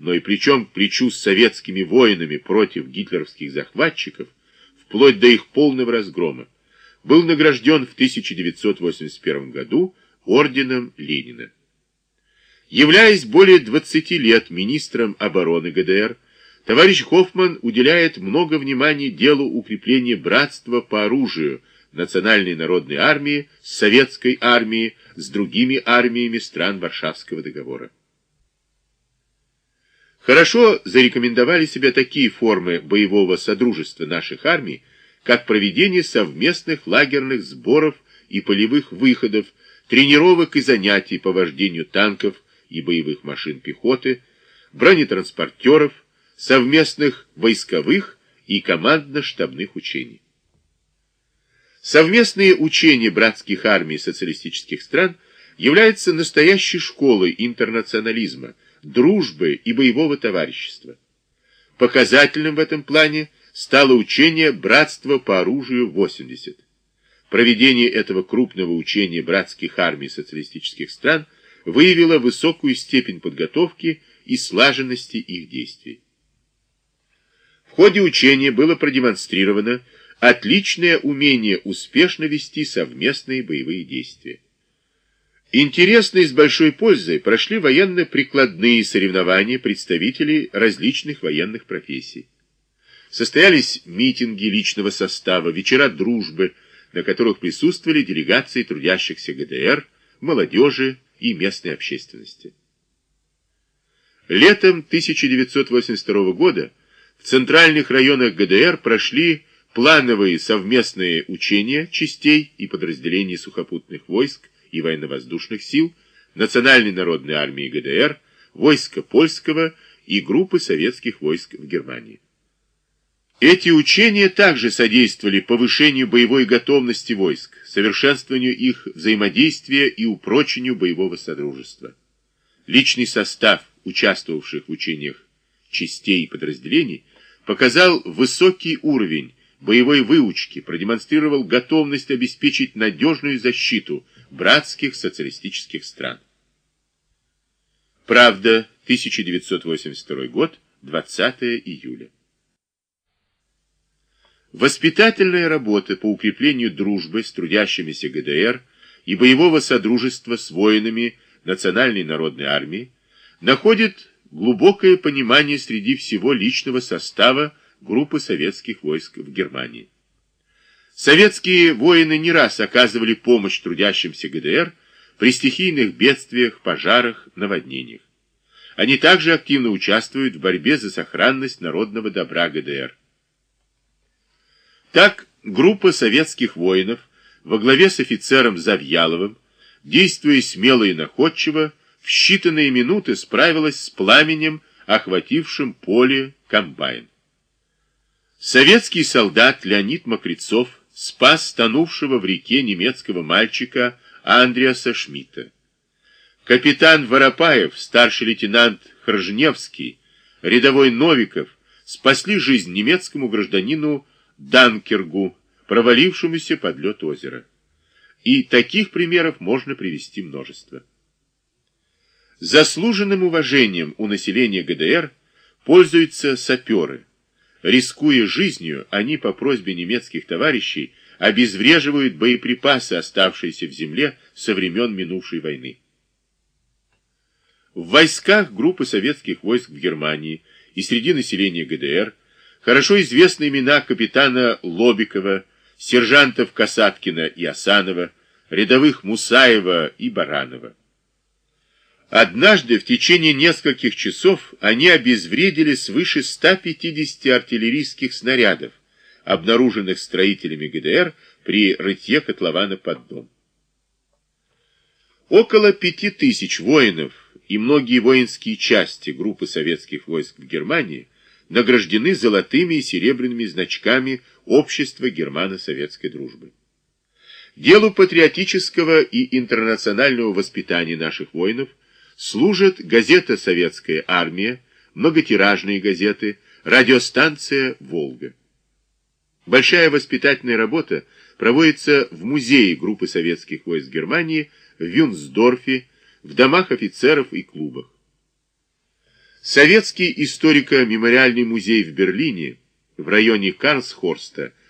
но и причем к плечу с советскими воинами против гитлеровских захватчиков, вплоть до их полного разгрома, был награжден в 1981 году орденом Ленина. Являясь более 20 лет министром обороны ГДР, товарищ Хоффман уделяет много внимания делу укрепления братства по оружию национальной народной армии советской армией, с другими армиями стран Варшавского договора. Хорошо зарекомендовали себя такие формы боевого содружества наших армий, как проведение совместных лагерных сборов и полевых выходов, тренировок и занятий по вождению танков и боевых машин пехоты, бронетранспортеров, совместных войсковых и командно-штабных учений. Совместные учения братских армий социалистических стран являются настоящей школой интернационализма, дружбы и боевого товарищества. Показательным в этом плане стало учение «Братство по оружию 80». Проведение этого крупного учения братских армий социалистических стран выявило высокую степень подготовки и слаженности их действий. В ходе учения было продемонстрировано отличное умение успешно вести совместные боевые действия. Интересно и с большой пользой прошли военно-прикладные соревнования представителей различных военных профессий. Состоялись митинги личного состава, вечера дружбы, на которых присутствовали делегации трудящихся ГДР, молодежи и местной общественности. Летом 1982 года в центральных районах ГДР прошли плановые совместные учения частей и подразделений сухопутных войск и военно-воздушных сил, Национальной народной армии ГДР, войска польского и группы советских войск в Германии. Эти учения также содействовали повышению боевой готовности войск, совершенствованию их взаимодействия и упрочению боевого содружества. Личный состав участвовавших в учениях частей и подразделений показал высокий уровень боевой выучки, продемонстрировал готовность обеспечить надежную защиту братских социалистических стран. Правда, 1982 год, 20 июля. Воспитательная работа по укреплению дружбы с трудящимися ГДР и боевого содружества с воинами Национальной народной армии находит глубокое понимание среди всего личного состава группы советских войск в Германии. Советские воины не раз оказывали помощь трудящимся ГДР при стихийных бедствиях, пожарах, наводнениях. Они также активно участвуют в борьбе за сохранность народного добра ГДР. Так, группа советских воинов во главе с офицером Завьяловым, действуя смело и находчиво, в считанные минуты справилась с пламенем, охватившим поле комбайн. Советский солдат Леонид Мокрицов спас тонувшего в реке немецкого мальчика Андреаса Шмидта. Капитан Воропаев, старший лейтенант Хржневский, рядовой Новиков спасли жизнь немецкому гражданину Данкергу, провалившемуся под лед озера. И таких примеров можно привести множество. Заслуженным уважением у населения ГДР пользуются саперы. Рискуя жизнью, они по просьбе немецких товарищей обезвреживают боеприпасы, оставшиеся в земле со времен минувшей войны. В войсках группы советских войск в Германии и среди населения ГДР хорошо известны имена капитана Лобикова, сержантов Касаткина и Асанова, рядовых Мусаева и Баранова. Однажды в течение нескольких часов они обезвредили свыше 150 артиллерийских снарядов, обнаруженных строителями ГДР при рытье котлована под дом. Около пяти тысяч воинов и многие воинские части группы советских войск в Германии награждены золотыми и серебряными значками Общества германо-советской дружбы. Делу патриотического и интернационального воспитания наших воинов – служат газета «Советская армия», многотиражные газеты, радиостанция «Волга». Большая воспитательная работа проводится в музее группы советских войск Германии в Вюнсдорфе, в домах офицеров и клубах. Советский историко-мемориальный музей в Берлине в районе Карлсхорста